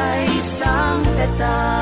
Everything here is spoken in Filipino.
na isang petal.